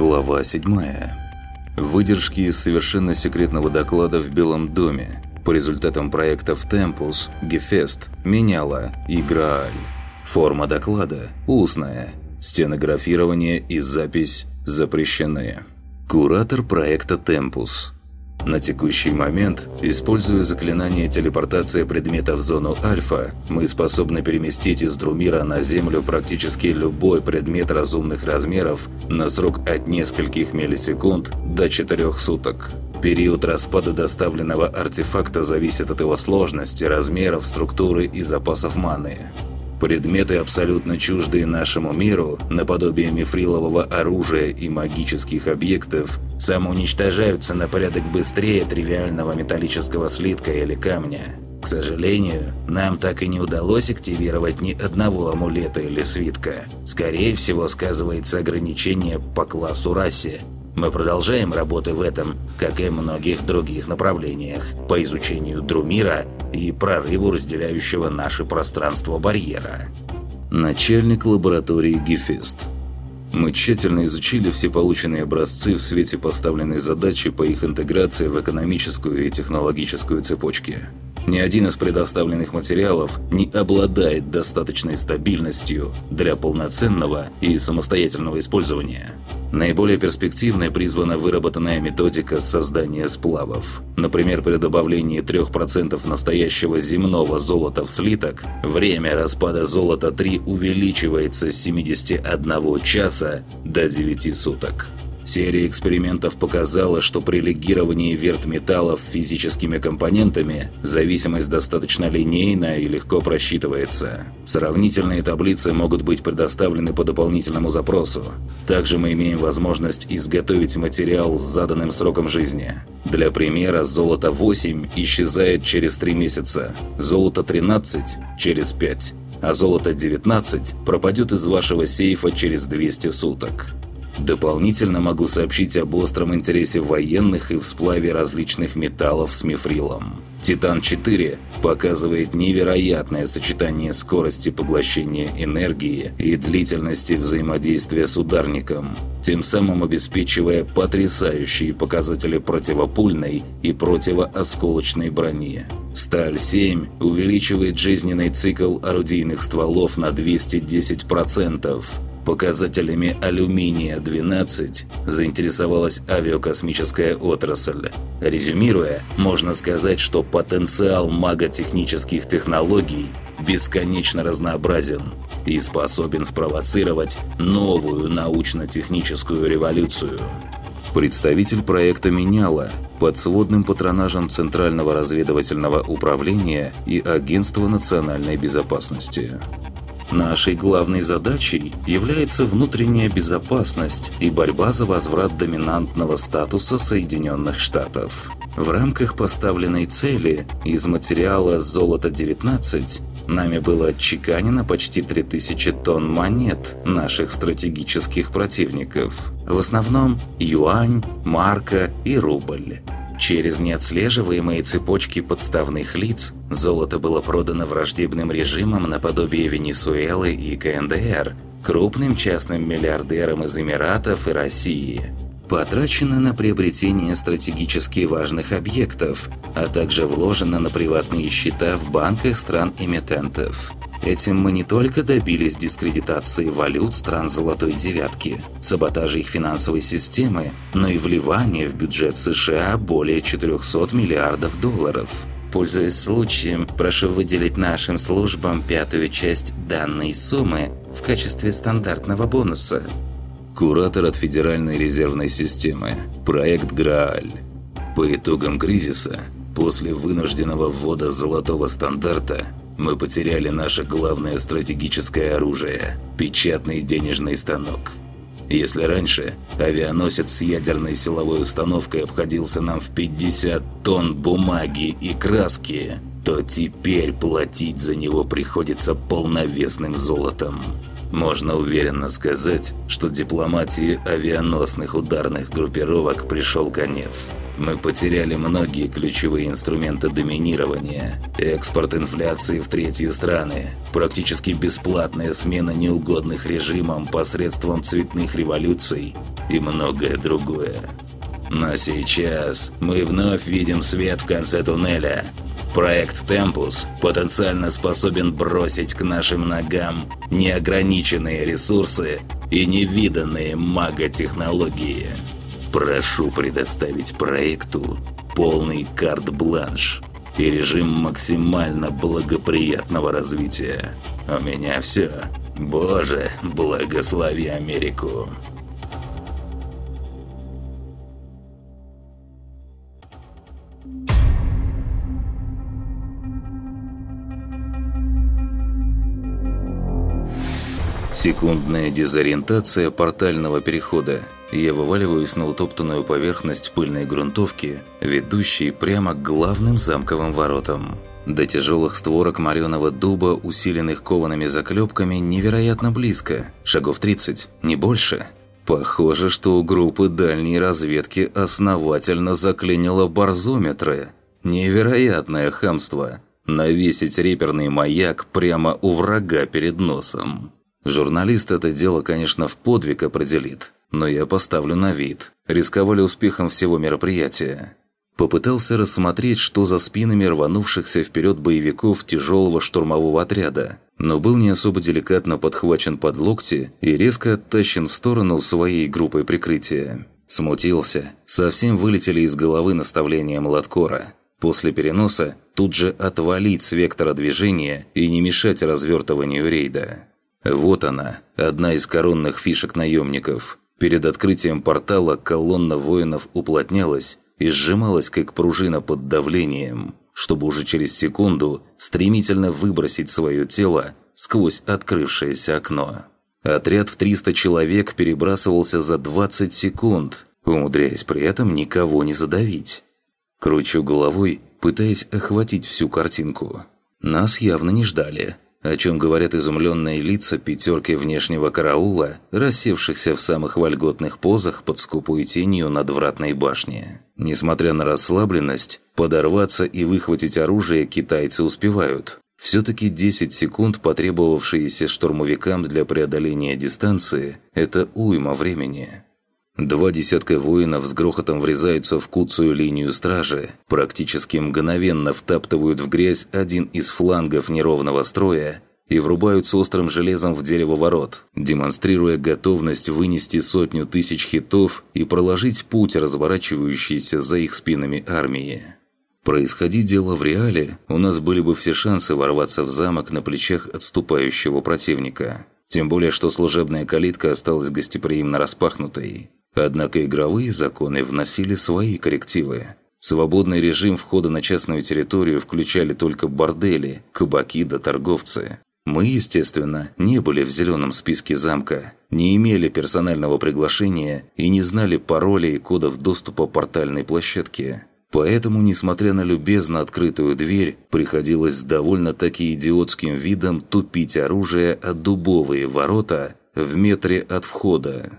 Глава 7. Выдержки из совершенно секретного доклада в Белом доме по результатам проектов Темпус, Гефест, Меняла и Грааль. Форма доклада – устная. Стенографирование и запись запрещены. Куратор проекта Темпус – на текущий момент, используя заклинание телепортация предмета в зону Альфа, мы способны переместить из Друмира на Землю практически любой предмет разумных размеров на срок от нескольких миллисекунд до 4 суток. Период распада доставленного артефакта зависит от его сложности, размеров, структуры и запасов маны. Предметы, абсолютно чуждые нашему миру, наподобие мифрилового оружия и магических объектов, самоуничтожаются на порядок быстрее тривиального металлического слитка или камня. К сожалению, нам так и не удалось активировать ни одного амулета или свитка. Скорее всего, сказывается ограничение по классу расе, мы продолжаем работы в этом, как и многих других направлениях, по изучению Друмира и прорыву разделяющего наше пространство барьера. Начальник лаборатории Гефест. Мы тщательно изучили все полученные образцы в свете поставленной задачи по их интеграции в экономическую и технологическую цепочки. Ни один из предоставленных материалов не обладает достаточной стабильностью для полноценного и самостоятельного использования. Наиболее перспективной призвана выработанная методика создания сплавов. Например, при добавлении 3% настоящего земного золота в слиток, время распада золота 3 увеличивается с 71 часа до 9 суток. Серия экспериментов показала, что при легировании вертметаллов физическими компонентами зависимость достаточно линейная и легко просчитывается. Сравнительные таблицы могут быть предоставлены по дополнительному запросу. Также мы имеем возможность изготовить материал с заданным сроком жизни. Для примера, золото 8 исчезает через 3 месяца, золото 13 – через 5, а золото 19 пропадет из вашего сейфа через 200 суток. Дополнительно могу сообщить об остром интересе военных и в сплаве различных металлов с мифрилом. Титан-4 показывает невероятное сочетание скорости поглощения энергии и длительности взаимодействия с ударником, тем самым обеспечивая потрясающие показатели противопульной и противоосколочной брони. Сталь-7 увеличивает жизненный цикл орудийных стволов на 210%, Показателями алюминия-12 заинтересовалась авиакосмическая отрасль. Резюмируя, можно сказать, что потенциал маготехнических технологий бесконечно разнообразен и способен спровоцировать новую научно-техническую революцию. Представитель проекта «Меняла» под сводным патронажем Центрального разведывательного управления и Агентства национальной безопасности. Нашей главной задачей является внутренняя безопасность и борьба за возврат доминантного статуса Соединенных Штатов. В рамках поставленной цели из материала «Золото-19» нами было отчеканено почти 3000 тонн монет наших стратегических противников. В основном юань, марка и рубль. Через неотслеживаемые цепочки подставных лиц золото было продано враждебным режимам наподобие Венесуэлы и КНДР, крупным частным миллиардерам из Эмиратов и России. Потрачено на приобретение стратегически важных объектов, а также вложено на приватные счета в банках стран-эмитентов. Этим мы не только добились дискредитации валют стран Золотой Девятки, саботажа их финансовой системы, но и вливания в бюджет США более 400 миллиардов долларов. Пользуясь случаем, прошу выделить нашим службам пятую часть данной суммы в качестве стандартного бонуса. Куратор от Федеральной резервной системы. Проект Грааль. По итогам кризиса, после вынужденного ввода золотого стандарта, мы потеряли наше главное стратегическое оружие – печатный денежный станок. Если раньше авианосец с ядерной силовой установкой обходился нам в 50 тонн бумаги и краски, то теперь платить за него приходится полновесным золотом. Можно уверенно сказать, что дипломатии авианосных ударных группировок пришел конец. Мы потеряли многие ключевые инструменты доминирования, экспорт инфляции в третьи страны, практически бесплатная смена неугодных режимам посредством цветных революций и многое другое. Но сейчас мы вновь видим свет в конце туннеля. Проект «Темпус» потенциально способен бросить к нашим ногам неограниченные ресурсы и невиданные маготехнологии. Прошу предоставить проекту полный карт-бланш и режим максимально благоприятного развития. У меня все. Боже, благослови Америку. Секундная дезориентация портального перехода. Я вываливаюсь на утоптанную поверхность пыльной грунтовки, ведущей прямо к главным замковым воротам. До тяжелых створок мореного дуба, усиленных коваными заклепками, невероятно близко. Шагов 30, не больше. Похоже, что у группы дальней разведки основательно заклинило барзометры. Невероятное хамство. Навесить реперный маяк прямо у врага перед носом. Журналист это дело, конечно, в подвиг определит, но я поставлю на вид. Рисковали успехом всего мероприятия. Попытался рассмотреть, что за спинами рванувшихся вперед боевиков тяжелого штурмового отряда, но был не особо деликатно подхвачен под локти и резко оттащен в сторону своей группой прикрытия. Смутился. Совсем вылетели из головы наставления Младкора. После переноса тут же отвалить с вектора движения и не мешать развертыванию рейда. Вот она, одна из коронных фишек наемников. Перед открытием портала колонна воинов уплотнялась и сжималась как пружина под давлением, чтобы уже через секунду стремительно выбросить свое тело сквозь открывшееся окно. Отряд в 300 человек перебрасывался за 20 секунд, умудряясь при этом никого не задавить. Кручу головой, пытаясь охватить всю картинку. Нас явно не ждали – о чем говорят изумленные лица пятерки внешнего караула, рассевшихся в самых вольготных позах под скупой тенью надвратной башни. Несмотря на расслабленность, подорваться и выхватить оружие китайцы успевают. Все-таки 10 секунд, потребовавшиеся штурмовикам для преодоления дистанции, это уйма времени. Два десятка воинов с грохотом врезаются в куцую линию стражи, практически мгновенно втаптывают в грязь один из флангов неровного строя и врубаются острым железом в дерево ворот, демонстрируя готовность вынести сотню тысяч хитов и проложить путь разворачивающейся за их спинами армии. Происходи дело в реале, у нас были бы все шансы ворваться в замок на плечах отступающего противника. Тем более, что служебная калитка осталась гостеприимно распахнутой. Однако игровые законы вносили свои коррективы. Свободный режим входа на частную территорию включали только бордели, кабаки да торговцы. Мы, естественно, не были в зеленом списке замка, не имели персонального приглашения и не знали паролей и кодов доступа портальной площадки. Поэтому, несмотря на любезно открытую дверь, приходилось с довольно-таки идиотским видом тупить оружие от дубовые ворота в метре от входа.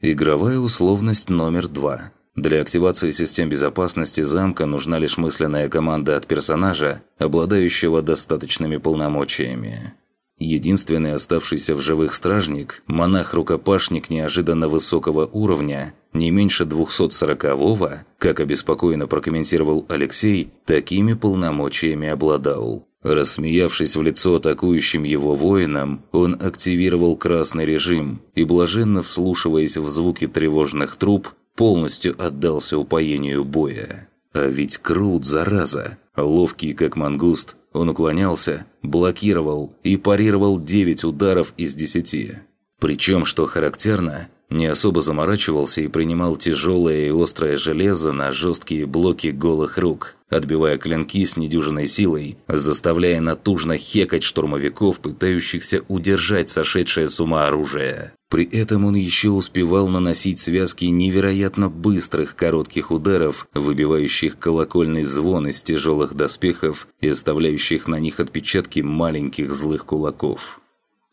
Игровая условность номер два. Для активации систем безопасности замка нужна лишь мысленная команда от персонажа, обладающего достаточными полномочиями. Единственный оставшийся в живых стражник, монах-рукопашник неожиданно высокого уровня, не меньше 240-го, как обеспокоенно прокомментировал Алексей, такими полномочиями обладал. Рассмеявшись в лицо атакующим его воинам, он активировал красный режим и, блаженно вслушиваясь в звуки тревожных труб, полностью отдался упоению боя. А ведь крут, зараза! Ловкий, как мангуст, он уклонялся, блокировал и парировал 9 ударов из 10. Причем, что характерно, не особо заморачивался и принимал тяжелое и острое железо на жесткие блоки голых рук, отбивая клинки с недюжиной силой, заставляя натужно хекать штурмовиков, пытающихся удержать сошедшее с ума оружие. При этом он еще успевал наносить связки невероятно быстрых коротких ударов, выбивающих колокольный звон из тяжелых доспехов и оставляющих на них отпечатки маленьких злых кулаков.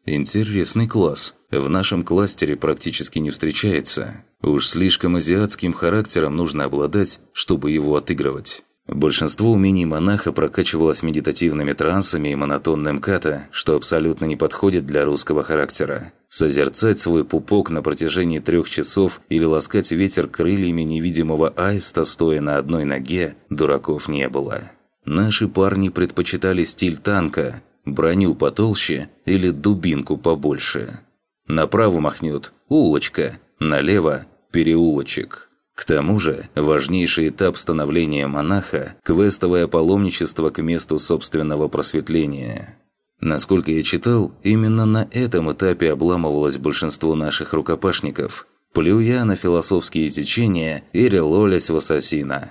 Интересный класс. В нашем кластере практически не встречается. Уж слишком азиатским характером нужно обладать, чтобы его отыгрывать. Большинство умений монаха прокачивалось медитативными трансами и монотонным ката, что абсолютно не подходит для русского характера. Созерцать свой пупок на протяжении трех часов или ласкать ветер крыльями невидимого аиста, стоя на одной ноге, дураков не было. Наши парни предпочитали стиль танка, броню потолще или дубинку побольше. Направо махнет – улочка, налево – переулочек. К тому же, важнейший этап становления монаха – квестовое паломничество к месту собственного просветления. Насколько я читал, именно на этом этапе обламывалось большинство наших рукопашников, плюя на философские течения и релолясь в ассасина.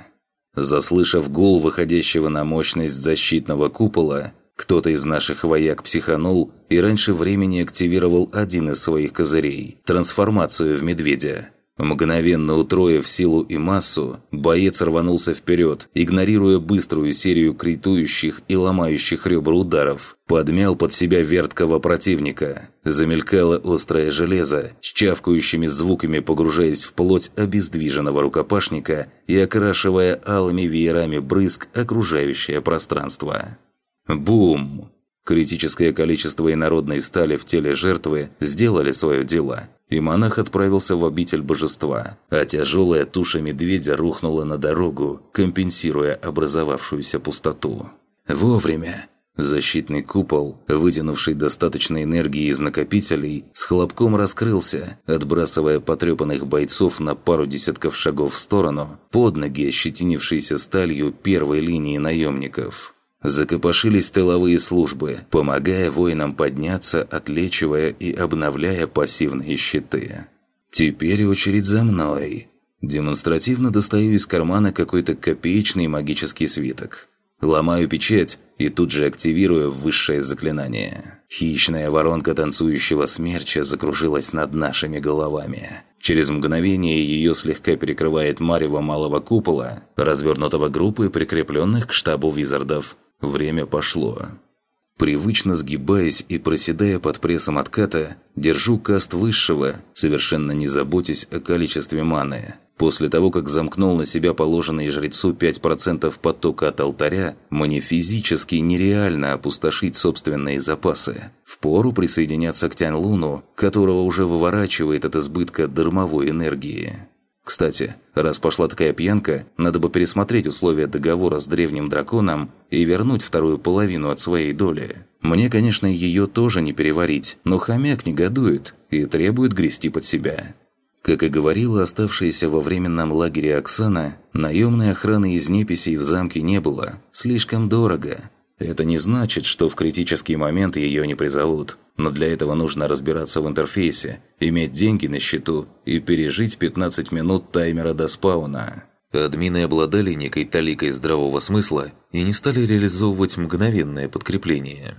Заслышав гул выходящего на мощность защитного купола, кто-то из наших вояк психанул и раньше времени активировал один из своих козырей – трансформацию в медведя – Мгновенно утроив силу и массу, боец рванулся вперед, игнорируя быструю серию критующих и ломающих ребра ударов. Подмял под себя верткого противника. Замелькало острое железо, с чавкающими звуками погружаясь в плоть обездвиженного рукопашника и окрашивая алыми веерами брызг окружающее пространство. Бум! Критическое количество инородной стали в теле жертвы сделали свое дело, и монах отправился в обитель божества, а тяжелая туша медведя рухнула на дорогу, компенсируя образовавшуюся пустоту. Вовремя! Защитный купол, вытянувший достаточно энергии из накопителей, с хлопком раскрылся, отбрасывая потрепанных бойцов на пару десятков шагов в сторону, под ноги ощетинившейся сталью первой линии наемников. Закопошились тыловые службы, помогая воинам подняться, отлечивая и обновляя пассивные щиты. Теперь очередь за мной. Демонстративно достаю из кармана какой-то копеечный магический свиток. Ломаю печать и тут же активирую высшее заклинание. Хищная воронка танцующего смерча закружилась над нашими головами. Через мгновение ее слегка перекрывает марево малого купола, развернутого группой прикрепленных к штабу визардов, Время пошло. Привычно сгибаясь и проседая под прессом отката, держу каст высшего, совершенно не заботясь о количестве маны. После того, как замкнул на себя положенные жрецу 5% потока от алтаря, мне физически нереально опустошить собственные запасы. Впору присоединяться к Тянь-Луну, которого уже выворачивает от избытка дармовой энергии. Кстати, раз пошла такая пьянка, надо бы пересмотреть условия договора с древним драконом и вернуть вторую половину от своей доли. Мне, конечно, ее тоже не переварить, но хомяк негодует и требует грести под себя. Как и говорила оставшаяся во временном лагере Оксана, наемной охраны из неписей в замке не было. Слишком дорого. Это не значит, что в критический момент ее не призовут. Но для этого нужно разбираться в интерфейсе, иметь деньги на счету и пережить 15 минут таймера до спауна. Админы обладали некой таликой здравого смысла и не стали реализовывать мгновенное подкрепление.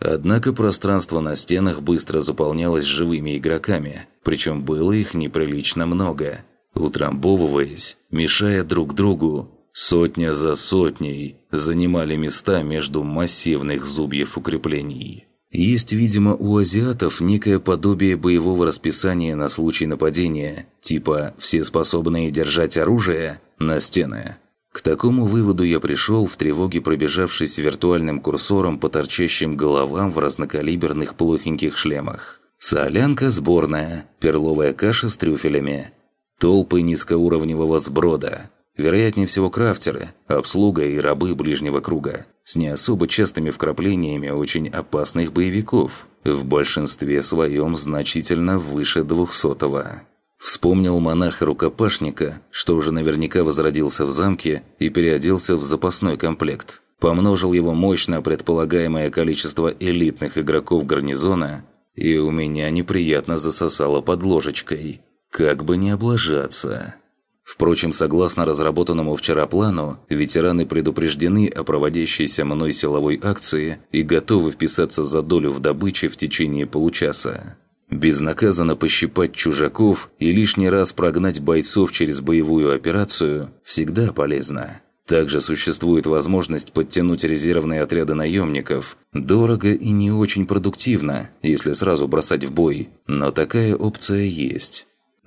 Однако пространство на стенах быстро заполнялось живыми игроками, причем было их неприлично много, утрамбовываясь, мешая друг другу, сотня за сотней занимали места между массивных зубьев укреплений. Есть, видимо, у азиатов некое подобие боевого расписания на случай нападения, типа «все способные держать оружие» на стены. К такому выводу я пришел в тревоге, пробежавшись виртуальным курсором по торчащим головам в разнокалиберных плохеньких шлемах. Солянка сборная, перловая каша с трюфелями, толпы низкоуровневого сброда, вероятнее всего крафтеры, обслуга и рабы ближнего круга, с не особо частыми вкраплениями очень опасных боевиков, в большинстве своем значительно выше двухсотого. Вспомнил монаха-рукопашника, что уже наверняка возродился в замке и переоделся в запасной комплект. Помножил его мощно предполагаемое количество элитных игроков гарнизона, и у меня неприятно засосало под ложечкой. Как бы не облажаться. Впрочем, согласно разработанному вчера плану, ветераны предупреждены о проводящейся мной силовой акции и готовы вписаться за долю в добыче в течение получаса. Безнаказанно пощипать чужаков и лишний раз прогнать бойцов через боевую операцию всегда полезно. Также существует возможность подтянуть резервные отряды наемников. Дорого и не очень продуктивно, если сразу бросать в бой, но такая опция есть.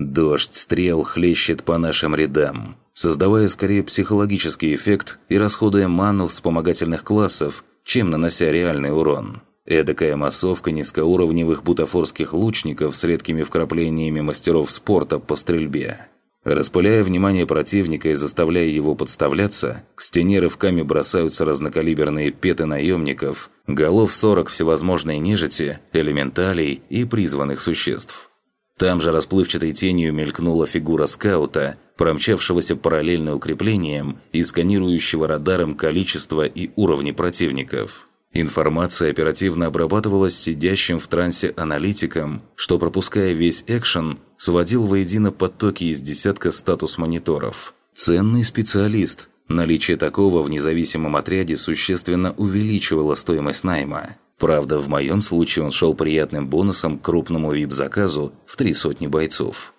Дождь стрел хлещет по нашим рядам, создавая скорее психологический эффект и расходуя ману вспомогательных классов, чем нанося реальный урон. Эдакая массовка низкоуровневых бутафорских лучников с редкими вкраплениями мастеров спорта по стрельбе. Распыляя внимание противника и заставляя его подставляться, к стене рывками бросаются разнокалиберные петы наемников, голов 40 всевозможной нежити, элементалей и призванных существ. Там же расплывчатой тенью мелькнула фигура скаута, промчавшегося параллельно укреплением и сканирующего радаром количество и уровни противников. Информация оперативно обрабатывалась сидящим в трансе аналитиком, что, пропуская весь экшен, сводил воедино потоки из десятка статус-мониторов. Ценный специалист. Наличие такого в независимом отряде существенно увеличивало стоимость найма. Правда, в моем случае он шел приятным бонусом к крупному вип-заказу в три сотни бойцов.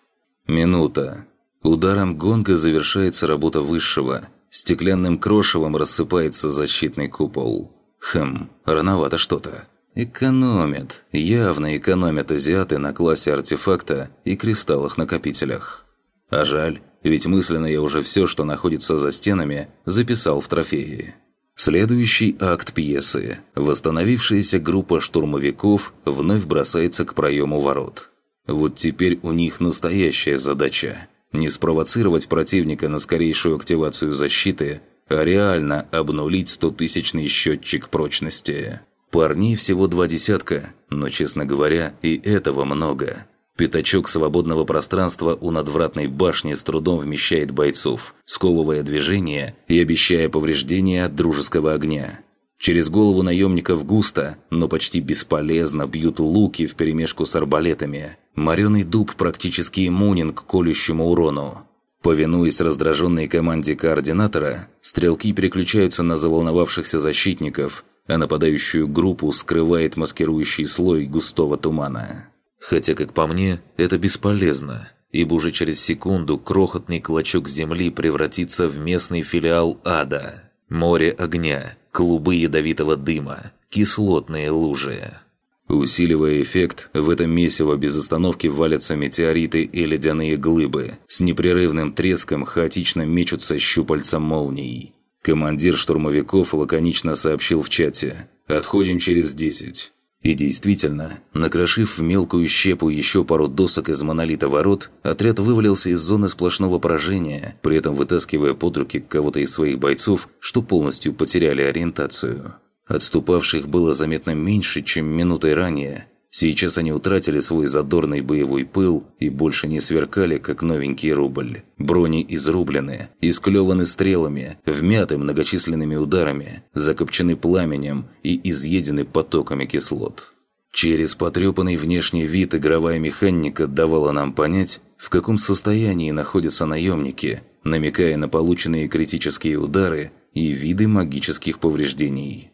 Минута. Ударом гонга завершается работа высшего. Стеклянным крошевом рассыпается защитный купол. Хм, рановато что-то. Экономят. Явно экономят азиаты на классе артефакта и кристаллах-накопителях. А жаль, ведь мысленно я уже все, что находится за стенами, записал в трофеи. Следующий акт пьесы. Восстановившаяся группа штурмовиков вновь бросается к проему ворот. Вот теперь у них настоящая задача. Не спровоцировать противника на скорейшую активацию защиты, а реально обнулить стотысячный счетчик прочности. Парней всего два десятка, но, честно говоря, и этого много. Пятачок свободного пространства у надвратной башни с трудом вмещает бойцов, сковывая движение и обещая повреждения от дружеского огня. Через голову наемников густо, но почти бесполезно бьют луки вперемешку с арбалетами. Мореный дуб практически иммунен к колющему урону. Повинуясь раздраженной команде координатора, стрелки переключаются на заволновавшихся защитников, а нападающую группу скрывает маскирующий слой густого тумана. Хотя, как по мне, это бесполезно, ибо уже через секунду крохотный клочок земли превратится в местный филиал ада. Море огня, клубы ядовитого дыма, кислотные лужи. Усиливая эффект, в этом месиво без остановки валятся метеориты и ледяные глыбы. С непрерывным треском хаотично мечутся щупальца молний. Командир штурмовиков лаконично сообщил в чате «Отходим через 10». И действительно, накрошив в мелкую щепу еще пару досок из монолита ворот, отряд вывалился из зоны сплошного поражения, при этом вытаскивая под руки кого-то из своих бойцов, что полностью потеряли ориентацию. Отступавших было заметно меньше, чем минутой ранее. Сейчас они утратили свой задорный боевой пыл и больше не сверкали, как новенький рубль. Брони изрублены, исклеваны стрелами, вмяты многочисленными ударами, закопчены пламенем и изъедены потоками кислот. Через потрепанный внешний вид игровая механика давала нам понять, в каком состоянии находятся наемники, намекая на полученные критические удары и виды магических повреждений.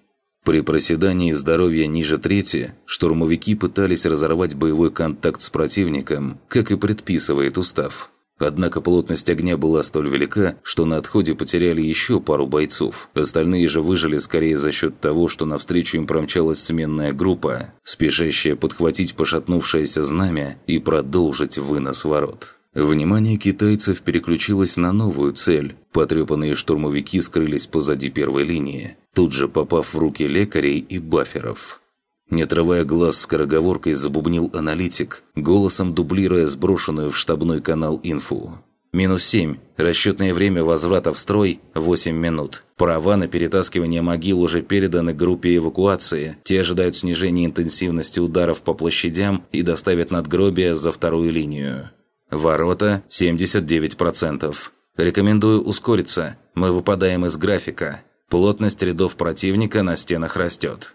При проседании здоровья ниже трети штурмовики пытались разорвать боевой контакт с противником, как и предписывает устав. Однако плотность огня была столь велика, что на отходе потеряли еще пару бойцов. Остальные же выжили скорее за счет того, что навстречу им промчалась сменная группа, спешащая подхватить пошатнувшееся знамя и продолжить вынос ворот. Внимание китайцев переключилось на новую цель. Потрепанные штурмовики скрылись позади первой линии, тут же попав в руки лекарей и баферов. Не отрывая глаз скороговоркой, забубнил аналитик, голосом дублируя сброшенную в штабной канал инфу. «Минус семь. Расчетное время возврата в строй – 8 минут. Права на перетаскивание могил уже переданы группе эвакуации. Те ожидают снижения интенсивности ударов по площадям и доставят надгробия за вторую линию. Ворота 79%. Рекомендую ускориться. Мы выпадаем из графика. Плотность рядов противника на стенах растет.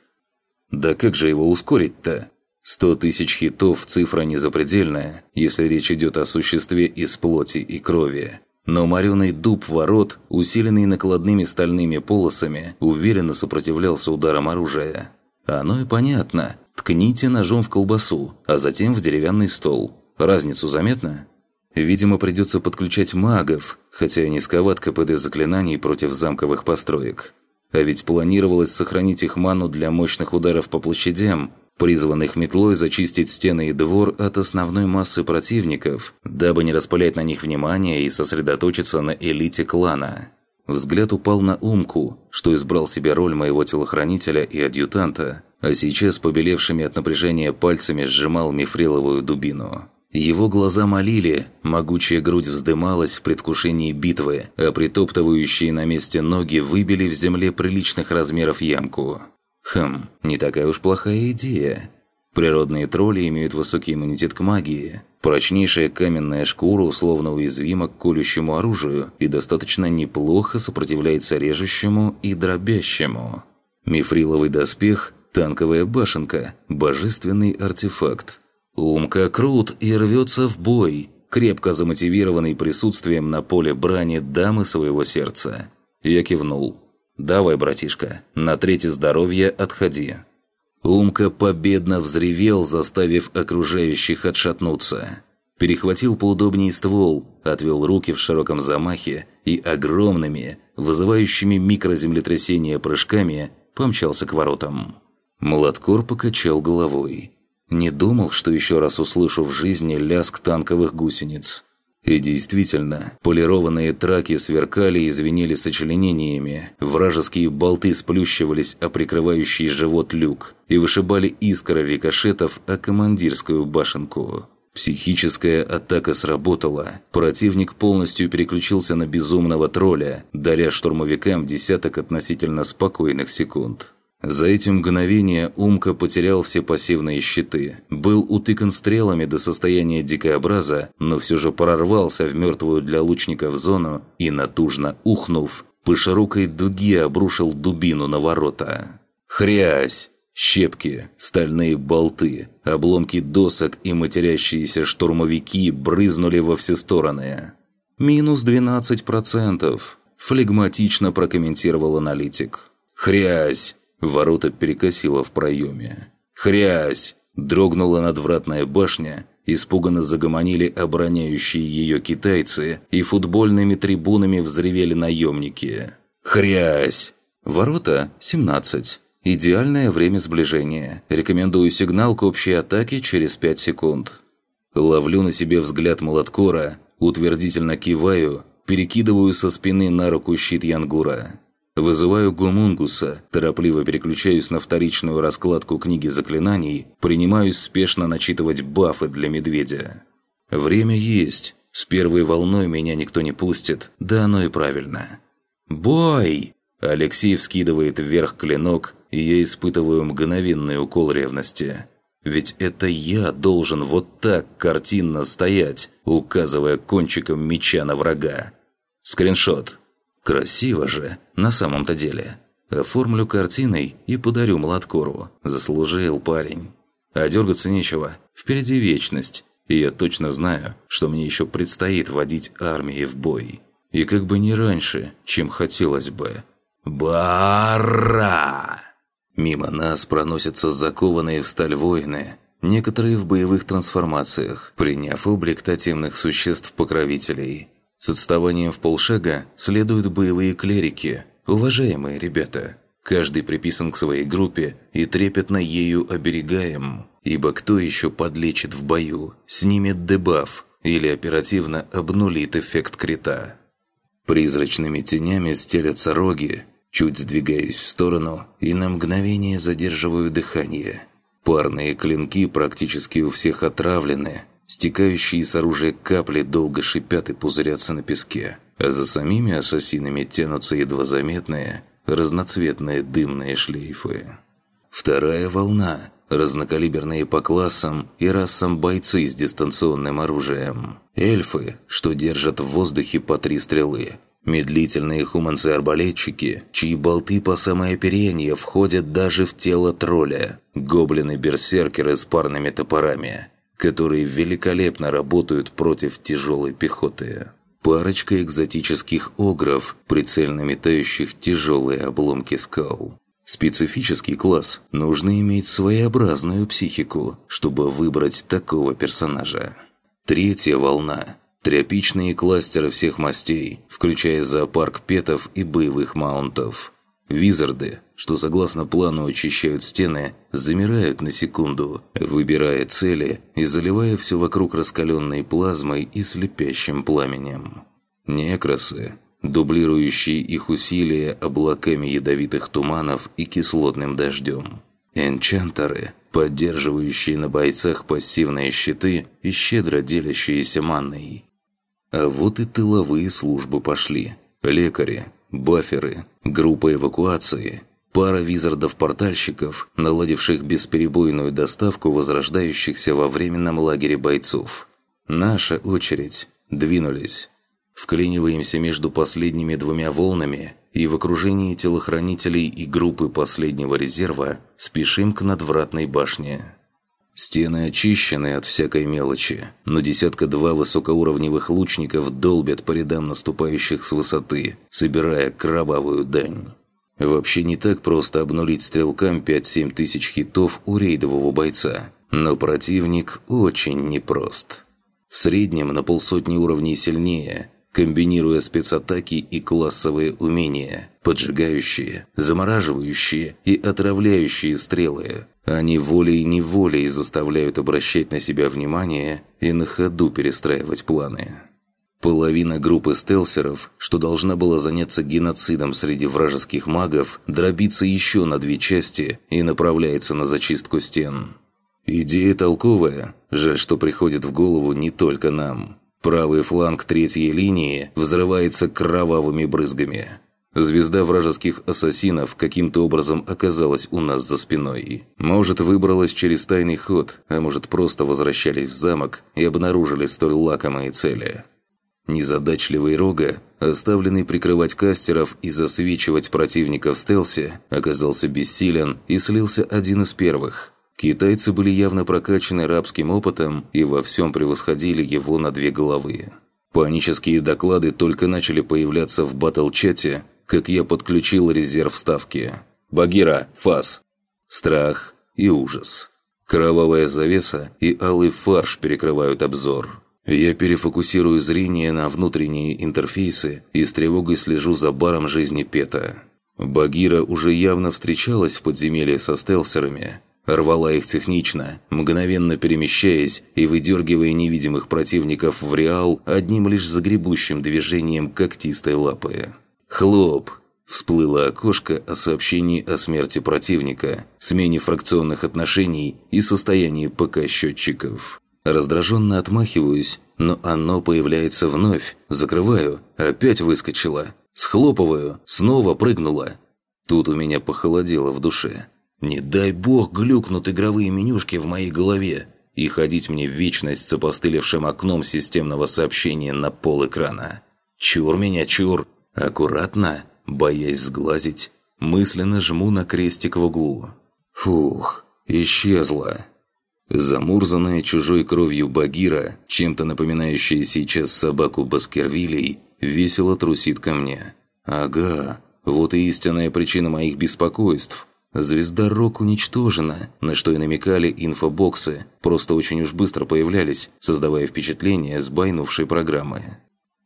Да как же его ускорить-то? 100 тысяч хитов – цифра незапредельная, если речь идет о существе из плоти и крови. Но мореный дуб ворот, усиленный накладными стальными полосами, уверенно сопротивлялся ударам оружия. Оно и понятно. Ткните ножом в колбасу, а затем в деревянный стол. Разницу заметно? Видимо, придется подключать магов, хотя и низковат КПД заклинаний против замковых построек. А ведь планировалось сохранить их ману для мощных ударов по площадям, призванных метлой зачистить стены и двор от основной массы противников, дабы не распылять на них внимание и сосредоточиться на элите клана. Взгляд упал на Умку, что избрал себе роль моего телохранителя и адъютанта, а сейчас побелевшими от напряжения пальцами сжимал мифриловую дубину. Его глаза молили, могучая грудь вздымалась в предвкушении битвы, а притоптывающие на месте ноги выбили в земле приличных размеров ямку. Хм, не такая уж плохая идея. Природные тролли имеют высокий иммунитет к магии. Прочнейшая каменная шкура условно уязвима к колющему оружию и достаточно неплохо сопротивляется режущему и дробящему. Мифриловый доспех – танковая башенка, божественный артефакт. Умка крут и рвется в бой, крепко замотивированный присутствием на поле брани дамы своего сердца. Я кивнул. «Давай, братишка, на третье здоровье отходи». Умка победно взревел, заставив окружающих отшатнуться. Перехватил поудобнее ствол, отвел руки в широком замахе и огромными, вызывающими микроземлетрясения прыжками помчался к воротам. Младкор покачал головой. Не думал, что еще раз услышу в жизни лязг танковых гусениц. И действительно, полированные траки сверкали и звенели сочленениями, вражеские болты сплющивались о прикрывающий живот люк и вышибали искры рикошетов о командирскую башенку. Психическая атака сработала. Противник полностью переключился на безумного тролля, даря штурмовикам десяток относительно спокойных секунд. За эти мгновения Умка потерял все пассивные щиты, был утыкан стрелами до состояния дикообраза, но все же прорвался в мертвую для лучников зону и, натужно ухнув, по широкой дуге обрушил дубину на ворота. Хрясь! Щепки, стальные болты, обломки досок и матерящиеся штурмовики брызнули во все стороны. «Минус 12%, – флегматично прокомментировал аналитик. «Хрясь! Ворота перекосило в проеме. «Хрясь!» Дрогнула надвратная башня, испуганно загомонили обороняющие ее китайцы, и футбольными трибунами взревели наемники. «Хрясь!» Ворота – 17. Идеальное время сближения. Рекомендую сигнал к общей атаке через 5 секунд. Ловлю на себе взгляд молоткора, утвердительно киваю, перекидываю со спины на руку щит Янгура. Вызываю гумунгуса, торопливо переключаюсь на вторичную раскладку книги заклинаний, принимаюсь спешно начитывать бафы для медведя. Время есть. С первой волной меня никто не пустит, да оно и правильно. «Бой!» Алексей вскидывает вверх клинок, и я испытываю мгновенный укол ревности. Ведь это я должен вот так картинно стоять, указывая кончиком меча на врага. Скриншот. Красиво же, на самом-то деле. Оформлю картиной и подарю Младкору. Заслужил парень. А дергаться нечего. Впереди вечность. И я точно знаю, что мне еще предстоит водить армии в бой. И как бы не раньше, чем хотелось бы. Бара! Мимо нас проносятся закованные в сталь воины, некоторые в боевых трансформациях, приняв облик тотемных существ-покровителей. С отставанием в полшага следуют боевые клерики, уважаемые ребята. Каждый приписан к своей группе и трепетно ею оберегаем, ибо кто еще подлечит в бою, снимет дебаф или оперативно обнулит эффект крита. Призрачными тенями стелятся роги, чуть сдвигаюсь в сторону и на мгновение задерживаю дыхание. Парные клинки практически у всех отравлены – Стекающие с оружия капли долго шипят и пузырятся на песке, а за самими ассасинами тянутся едва заметные, разноцветные дымные шлейфы. Вторая волна – разнокалиберные по классам и расам бойцы с дистанционным оружием. Эльфы, что держат в воздухе по три стрелы. Медлительные хуманцы-арбалетчики, чьи болты по самое оперение входят даже в тело тролля. Гоблины-берсеркеры с парными топорами – которые великолепно работают против тяжелой пехоты. Парочка экзотических огров, прицельно метающих тяжелые обломки скал. Специфический класс нужно иметь своеобразную психику, чтобы выбрать такого персонажа. Третья волна. Тряпичные кластеры всех мастей, включая зоопарк петов и боевых маунтов. Визарды, что согласно плану очищают стены, замирают на секунду, выбирая цели и заливая все вокруг раскаленной плазмой и слепящим пламенем. Некрасы, дублирующие их усилия облаками ядовитых туманов и кислотным дождем. Энчантеры, поддерживающие на бойцах пассивные щиты и щедро делящиеся манной. А вот и тыловые службы пошли. Лекари, баферы, группа эвакуации, пара визардов-портальщиков, наладивших бесперебойную доставку возрождающихся во временном лагере бойцов. Наша очередь. Двинулись. Вклиниваемся между последними двумя волнами и в окружении телохранителей и группы последнего резерва спешим к надвратной башне. Стены очищены от всякой мелочи, но десятка-два высокоуровневых лучников долбят по рядам наступающих с высоты, собирая кровавую дань. Вообще не так просто обнулить стрелкам 5-7 тысяч хитов у рейдового бойца, но противник очень непрост. В среднем на полсотни уровней сильнее, комбинируя спецатаки и классовые умения, поджигающие, замораживающие и отравляющие стрелы – они волей-неволей заставляют обращать на себя внимание и на ходу перестраивать планы. Половина группы стелсеров, что должна была заняться геноцидом среди вражеских магов, дробится еще на две части и направляется на зачистку стен. Идея толковая, жаль, что приходит в голову не только нам. Правый фланг третьей линии взрывается кровавыми брызгами – Звезда вражеских ассасинов каким-то образом оказалась у нас за спиной. Может, выбралась через тайный ход, а может, просто возвращались в замок и обнаружили столь лакомые цели. Незадачливый Рога, оставленный прикрывать кастеров и засвечивать противника в стелсе, оказался бессилен и слился один из первых. Китайцы были явно прокачаны рабским опытом и во всем превосходили его на две головы. Панические доклады только начали появляться в батл-чате, как я подключил резерв ставки. Багира, фас. Страх и ужас. Кровавая завеса и алый фарш перекрывают обзор. Я перефокусирую зрение на внутренние интерфейсы и с тревогой слежу за баром жизни Пета. Багира уже явно встречалась в подземелье со стелсерами, рвала их технично, мгновенно перемещаясь и выдергивая невидимых противников в реал одним лишь загребущим движением когтистой лапы. «Хлоп!» Всплыло окошко о сообщении о смерти противника, смене фракционных отношений и состоянии ПК-счетчиков. Раздраженно отмахиваюсь, но оно появляется вновь. Закрываю, опять выскочило. Схлопываю, снова прыгнуло. Тут у меня похолодело в душе. Не дай бог глюкнут игровые менюшки в моей голове и ходить мне в вечность с опостылевшим окном системного сообщения на пол экрана. Чур меня, чур! Аккуратно, боясь сглазить, мысленно жму на крестик в углу. Фух, исчезла. Замурзанная чужой кровью Багира, чем-то напоминающая сейчас собаку Баскервилей, весело трусит ко мне. Ага, вот и истинная причина моих беспокойств. Звезда Рок уничтожена, на что и намекали инфобоксы, просто очень уж быстро появлялись, создавая впечатление сбайнувшей программы.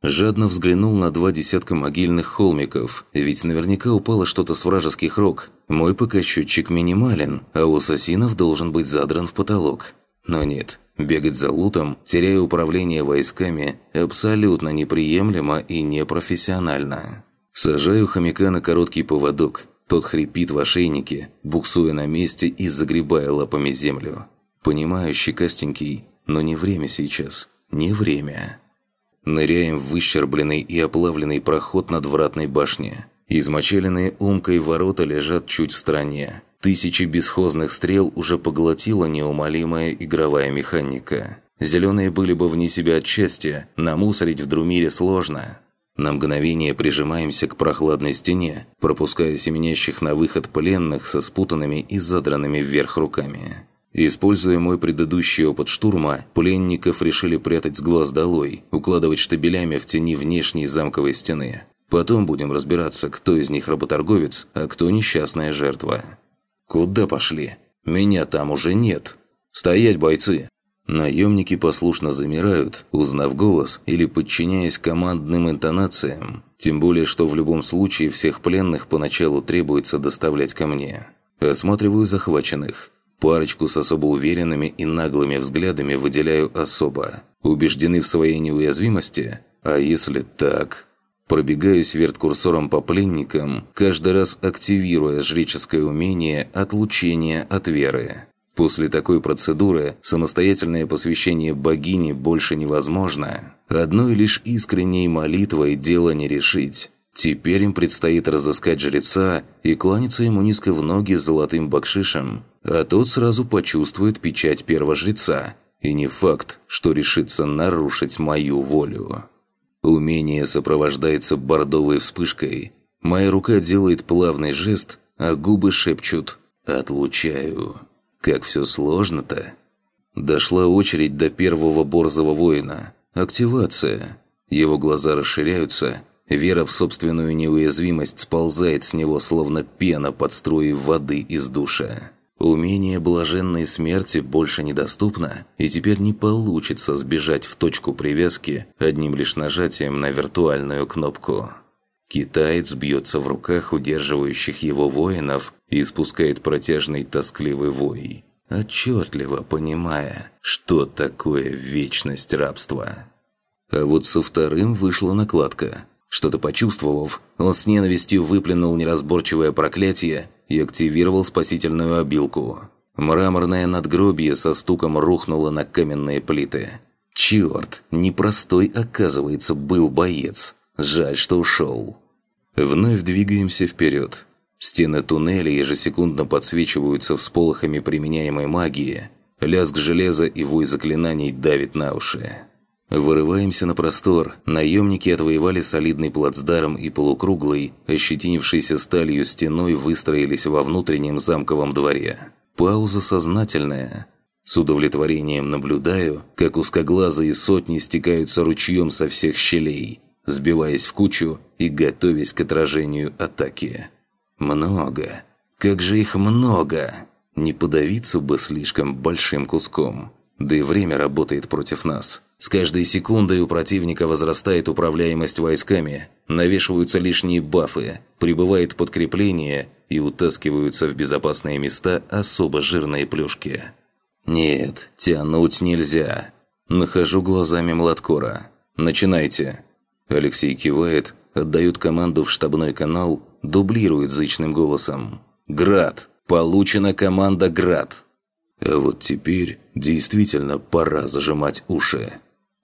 Жадно взглянул на два десятка могильных холмиков, ведь наверняка упало что-то с вражеских рог. Мой ПК-счетчик минимален, а у ассасинов должен быть задран в потолок. Но нет, бегать за лутом, теряя управление войсками, абсолютно неприемлемо и непрофессионально. Сажаю хомяка на короткий поводок. Тот хрипит в ошейнике, буксуя на месте и загребая лапами землю. Понимаю, щекастенький, но не время сейчас, не время. Ныряем в выщербленный и оплавленный проход над вратной башни. Измочаленные умкой ворота лежат чуть в стороне. Тысячи бесхозных стрел уже поглотила неумолимая игровая механика. Зеленые были бы вне себя от счастья, намусорить в Друмире сложно. На мгновение прижимаемся к прохладной стене, пропуская семенящих на выход пленных со спутанными и задранными вверх руками. Используя мой предыдущий опыт штурма, пленников решили прятать с глаз долой, укладывать штабелями в тени внешней замковой стены. Потом будем разбираться, кто из них работорговец, а кто несчастная жертва. Куда пошли? Меня там уже нет. Стоять, бойцы! Наемники послушно замирают, узнав голос или подчиняясь командным интонациям, тем более, что в любом случае всех пленных поначалу требуется доставлять ко мне. Осматриваю захваченных. Парочку с особо уверенными и наглыми взглядами выделяю особо. Убеждены в своей неуязвимости? А если так? Пробегаюсь верткурсором по пленникам, каждый раз активируя жреческое умение отлучения от веры. После такой процедуры самостоятельное посвящение богини больше невозможно. Одной лишь искренней молитвой дело не решить. Теперь им предстоит разыскать жреца и кланяться ему низко в ноги золотым бакшишем, а тот сразу почувствует печать первого жреца, и не факт, что решится нарушить мою волю. Умение сопровождается бордовой вспышкой. Моя рука делает плавный жест, а губы шепчут «Отлучаю». Как все сложно-то. Дошла очередь до первого борзого воина. Активация. Его глаза расширяются, вера в собственную неуязвимость сползает с него, словно пена под струей воды из душа. Умение блаженной смерти больше недоступно, и теперь не получится сбежать в точку привязки одним лишь нажатием на виртуальную кнопку. Китаец бьется в руках удерживающих его воинов и испускает протяжный тоскливый вой, отчетливо понимая, что такое вечность рабства. А вот со вторым вышла накладка. Что-то почувствовав, он с ненавистью выплюнул неразборчивое проклятие и активировал спасительную обилку. Мраморное надгробие со стуком рухнуло на каменные плиты. Черт, непростой, оказывается, был боец. Жаль, что ушел. Вновь двигаемся вперед. Стены туннеля ежесекундно подсвечиваются всполохами применяемой магии. Лязг железа и вой заклинаний давит на уши. Вырываемся на простор. Наемники отвоевали солидный плацдарм и полукруглый, ощетинившийся сталью стеной выстроились во внутреннем замковом дворе. Пауза сознательная. С удовлетворением наблюдаю, как узкоглазые сотни стекаются ручьем со всех щелей – сбиваясь в кучу и готовясь к отражению атаки. Много. Как же их много! Не подавиться бы слишком большим куском. Да и время работает против нас. С каждой секундой у противника возрастает управляемость войсками, навешиваются лишние бафы, прибывает подкрепление и утаскиваются в безопасные места особо жирные плюшки. Нет, тянуть нельзя. Нахожу глазами Младкора. Начинайте. Алексей кивает, отдают команду в штабной канал, дублирует зычным голосом. «Град! Получена команда «Град!» А вот теперь действительно пора зажимать уши.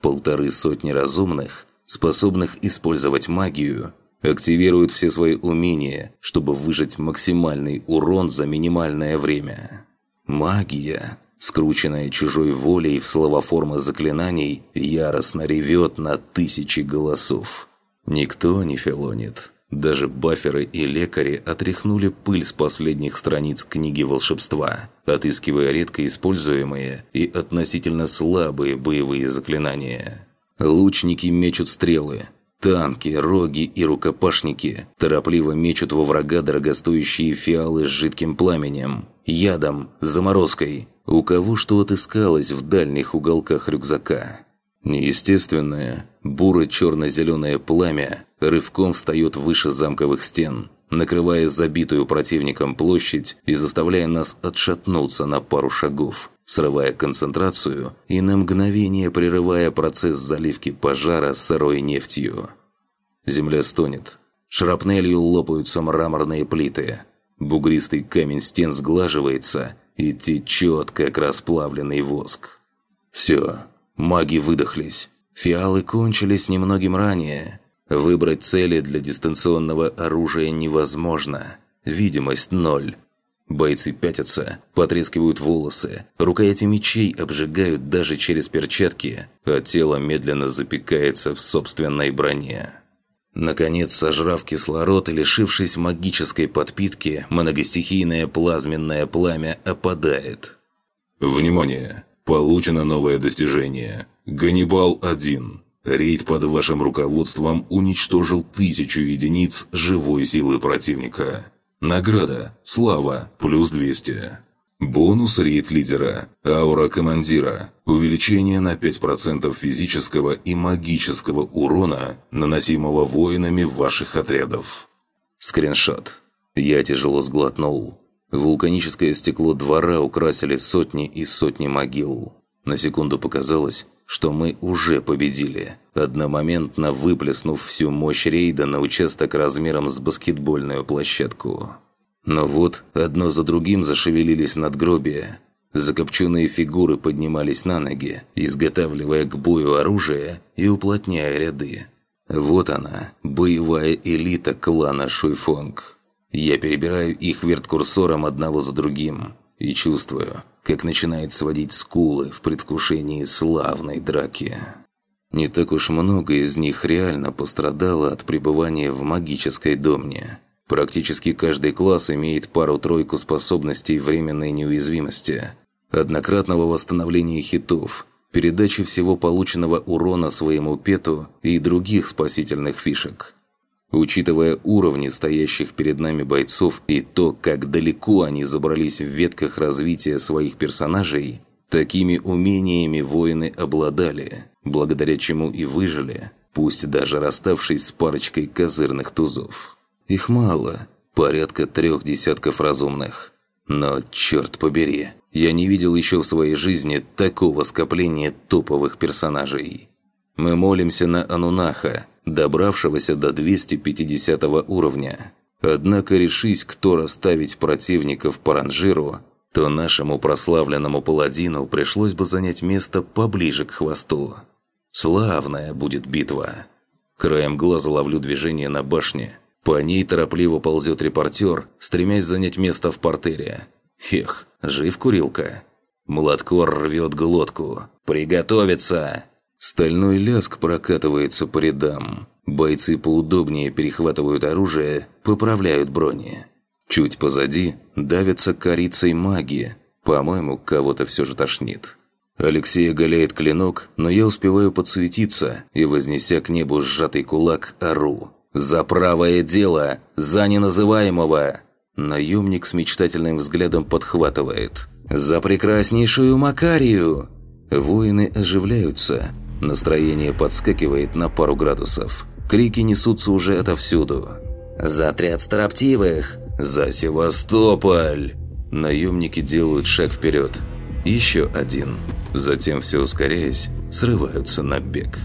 Полторы сотни разумных, способных использовать магию, активируют все свои умения, чтобы выжать максимальный урон за минимальное время. Магия скрученная чужой волей в словоформы заклинаний, яростно ревет на тысячи голосов. Никто не филонит. Даже баферы и лекари отряхнули пыль с последних страниц книги волшебства, отыскивая редко используемые и относительно слабые боевые заклинания. Лучники мечут стрелы, Танки, роги и рукопашники торопливо мечут во врага дорогостоящие фиалы с жидким пламенем, ядом, заморозкой, у кого что отыскалось в дальних уголках рюкзака. Неестественное, буро-черно-зеленое пламя рывком встает выше замковых стен, накрывая забитую противником площадь и заставляя нас отшатнуться на пару шагов, срывая концентрацию и на мгновение прерывая процесс заливки пожара сырой нефтью. Земля стонет. Шрапнелью лопаются мраморные плиты. Бугристый камень стен сглаживается и течет, как расплавленный воск. Все, маги выдохлись. Фиалы кончились немногим ранее. Выбрать цели для дистанционного оружия невозможно. Видимость ноль. Бойцы пятятся, потрескивают волосы, рукояти мечей обжигают даже через перчатки, а тело медленно запекается в собственной броне. Наконец, сожрав кислород и лишившись магической подпитки, многостихийное плазменное пламя опадает. Внимание! Получено новое достижение. Ганнибал-1. Рейд под вашим руководством уничтожил тысячу единиц живой силы противника. Награда. Слава. Плюс 200. Бонус рейд-лидера, аура командира, увеличение на 5% физического и магического урона, наносимого воинами ваших отрядов. Скриншот. Я тяжело сглотнул. Вулканическое стекло двора украсили сотни и сотни могил. На секунду показалось, что мы уже победили, одномоментно выплеснув всю мощь рейда на участок размером с баскетбольную площадку. Но вот одно за другим зашевелились надгробия. Закопченные фигуры поднимались на ноги, изготавливая к бою оружие и уплотняя ряды. Вот она, боевая элита клана Шуйфонг. Я перебираю их верткурсором одного за другим и чувствую, как начинает сводить скулы в предвкушении славной драки. Не так уж много из них реально пострадало от пребывания в магической домне. Практически каждый класс имеет пару-тройку способностей временной неуязвимости, однократного восстановления хитов, передачи всего полученного урона своему пету и других спасительных фишек. Учитывая уровни стоящих перед нами бойцов и то, как далеко они забрались в ветках развития своих персонажей, такими умениями воины обладали, благодаря чему и выжили, пусть даже расставшись с парочкой козырных тузов. Их мало, порядка трех десятков разумных. Но, черт побери, я не видел еще в своей жизни такого скопления топовых персонажей. Мы молимся на Анунаха, добравшегося до 250 уровня. Однако решись, кто расставить противников по ранжиру, то нашему прославленному паладину пришлось бы занять место поближе к хвосту. Славная будет битва. Краем глаза ловлю движение на башне – по ней торопливо ползет репортер, стремясь занять место в портере. Хех, жив курилка. Младкор рвет глотку. «Приготовиться!» Стальной ляск прокатывается по рядам. Бойцы поудобнее перехватывают оружие, поправляют брони. Чуть позади давятся корицей маги. По-моему, кого-то все же тошнит. Алексей оголяет клинок, но я успеваю подсуетиться и, вознеся к небу сжатый кулак, ору. «За правое дело! За неназываемого!» Наемник с мечтательным взглядом подхватывает. «За прекраснейшую Макарию!» Воины оживляются. Настроение подскакивает на пару градусов. Крики несутся уже отовсюду. «За отряд строптивых! За Севастополь!» Наемники делают шаг вперед. Еще один. Затем, все ускоряясь, срываются на бег.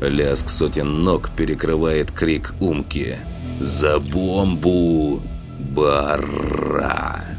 Лязг сотен ног перекрывает крик Умки. «За бомбу! Бара!»